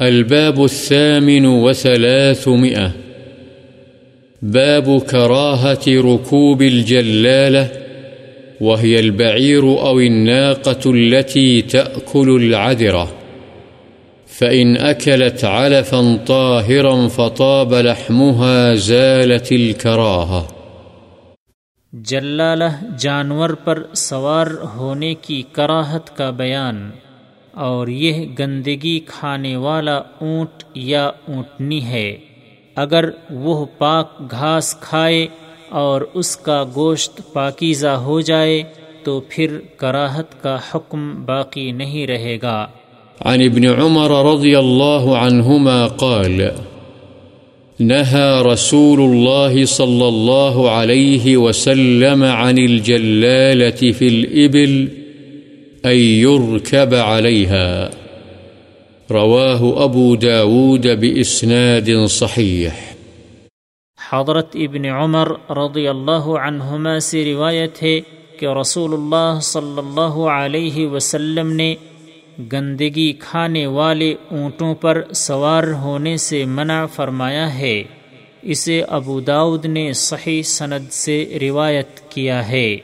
الباب الثامن وثلاثمئة باب كراهة ركوب الجلالة، وهي البعير أو الناقة التي تأكل العذرة. فإن أكلت علفا طاهرا فطاب لحمها زالت الكراهة. جلالہ جانور پر سوار ہونے کی کراہت کا بیان۔ اور یہ گندگی کھانے والا اونٹ یا اونٹنی ہے۔ اگر وہ پاک گھاس کھائے اور اس کا گوشت پاکیزہ ہو جائے تو پھر کراہت کا حکم باقی نہیں رہے گا۔ عن ابن عمر رضي الله عنهما قال نهى رسول الله صلى الله عليه وسلم عن الجلالة في الإبل أن يركب عليها. رواه أبو داود بإسناد صحيح. حضرت ابن عمر رضی اللہ عنہما سے روایت ہے کہ رسول اللہ صلی اللہ علیہ وسلم نے گندگی کھانے والے اونٹوں پر سوار ہونے سے منع فرمایا ہے۔ اسے ابو داود نے صحیح سند سے روایت کیا ہے۔